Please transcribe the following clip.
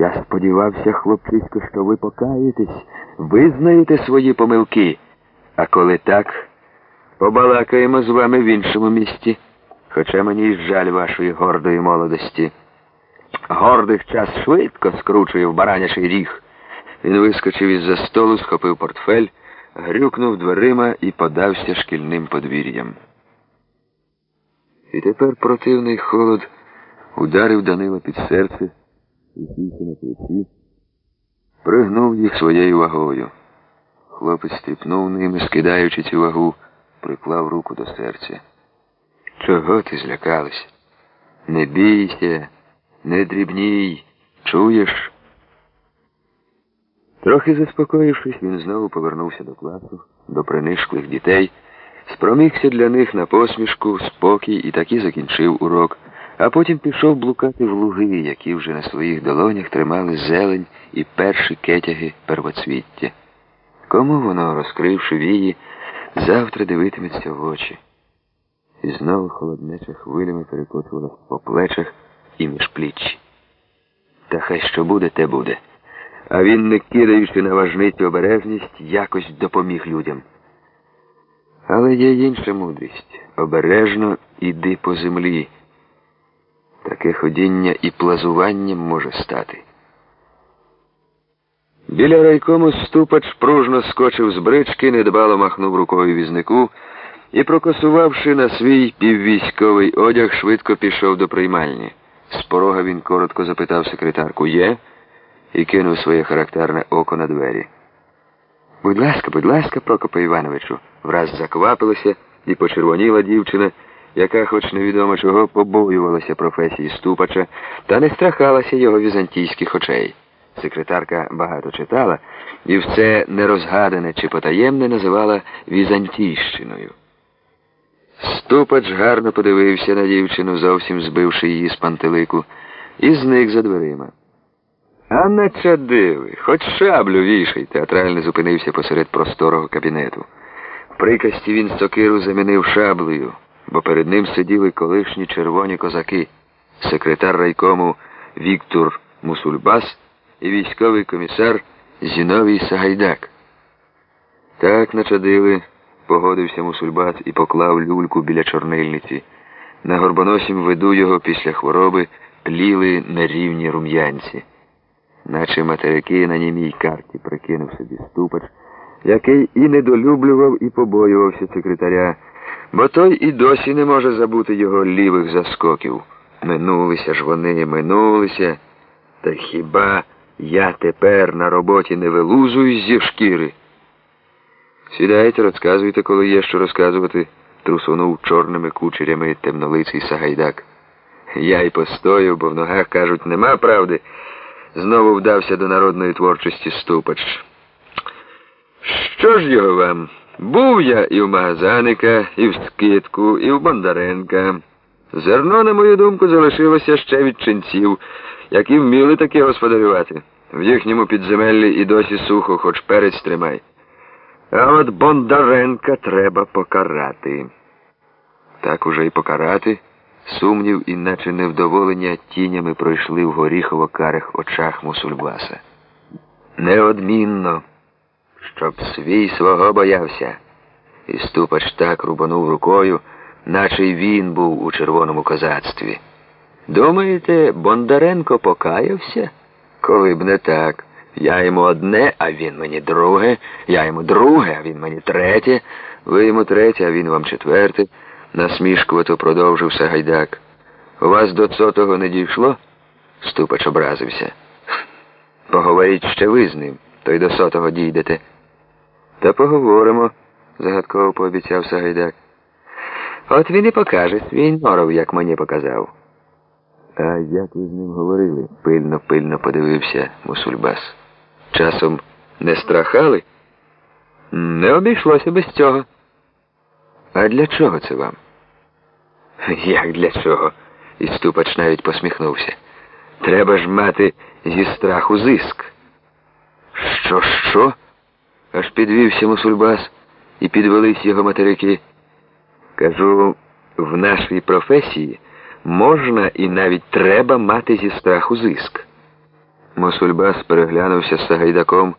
Я сподівався, хлопчисько, що ви покаєтесь, визнаєте свої помилки. А коли так, побалакаємо з вами в іншому місті, хоча мені й жаль вашої гордої молодості. Гордих час швидко скручує в баранячий ріг. Він вискочив із-за столу, схопив портфель, грюкнув дверима і подався шкільним подвір'ям. І тепер противний холод ударив Данила під серце і сівся на плечі, пригнув їх своєю вагою. Хлопець стріпнув ними, скидаючи цю вагу, приклав руку до серця. Чого ти злякались? Не бійся, не дрібній, чуєш? Трохи заспокоївшись, він знову повернувся до класу, до принишклих дітей, спромігся для них на посмішку, спокій і таки закінчив урок, а потім пішов блукати в луги, які вже на своїх долонях тримали зелень і перші кетяги первоцвіття. Кому воно, розкривши вії, завтра дивитиметься в очі? І знову холоднеча хвилями перекотувалась по плечах і між пліч. Та хай що буде, те буде. А він, не кидаючи на важницю обережність, якось допоміг людям. Але є інша мудрість. Обережно іди по землі. Таке ходіння і плазуванням може стати. Біля райкому ступач пружно скочив з брички, недбало махнув рукою візнику і, прокосувавши на свій піввійськовий одяг, швидко пішов до приймальні. З порога він коротко запитав секретарку Є і кинув своє характерне око на двері. Будь ласка, будь ласка, Прокопе Івановичу, враз заквапилася і почервоніла дівчина, яка, хоч невідомо чого, побоювалася професії ступача та не страхалася його візантійських очей. Секретарка багато читала і все нерозгадане чи потаємне називала Візантійщиною. Ступач гарно подивився на дівчину, зовсім збивши її з пантелику, і зник за дверима. А на чадиви, хоч шаблю вішай, театрально зупинився посеред просторого кабінету. В прикасті він сокиру замінив шаблею, бо перед ним сиділи колишні червоні козаки, секретар райкому Віктор Мусульбас і військовий комісар Зіновій Сагайдак. Так начадили, погодився Мусульбас і поклав люльку біля чорнильниці. На горбоносім виду його після хвороби пліли нерівні рум'янці наче материки на німій карті прикинув собі ступач, який і недолюблював, і побоювався секретаря, бо той і досі не може забути його лівих заскоків. Минулися ж вони, минулися, та хіба я тепер на роботі не вилузую зі шкіри? Сідайте, розказуйте, коли є що розказувати, трусунув чорними кучерями темнолиций Сагайдак. Я й постою, бо в ногах кажуть, нема правди. Знову вдався до народної творчості ступач. Що ж його вам? Був я і в Магазаника, і в Скидку, і в Бондаренка. Зерно, на мою думку, залишилося ще від ченців, які вміли таке господарювати. В їхньому підземеллі і досі сухо, хоч перець тримай. А от Бондаренка треба покарати. Так уже й покарати. Сумнів, і наче невдоволення тінями пройшли в горіхово карих очах Мусульбаса. Неодмінно, щоб свій свого боявся, і ступач так рубанув рукою, наче й він був у червоному козацтві. Думаєте, Бондаренко покаявся? Коли б не так. Я йому одне, а він мені друге, я йому друге, а він мені третє, ви йому третє, а він вам четверте насмішкувато продовжив Сагайдак. У вас до цотого не дійшло? Ступач образився. Поговоріть ще ви з ним, то й до сотого дійдете. Та поговоримо, загадково пообіцяв Сагайдак. От він і покаже свій норов, як мені показав. А як ви з ним говорили? пильно, пильно подивився Мусульбас. Часом не страхали? Не обійшлося без цього. А для чого це вам? Як для чого? І ступач навіть посміхнувся. Треба ж мати зі страху зиск. Що, що? Аж підвівся мусульбас і підвелись його материки. Кажу, в нашій професії можна і навіть треба мати зі страху зиск. Мусульбас переглянувся з Сагайдаком.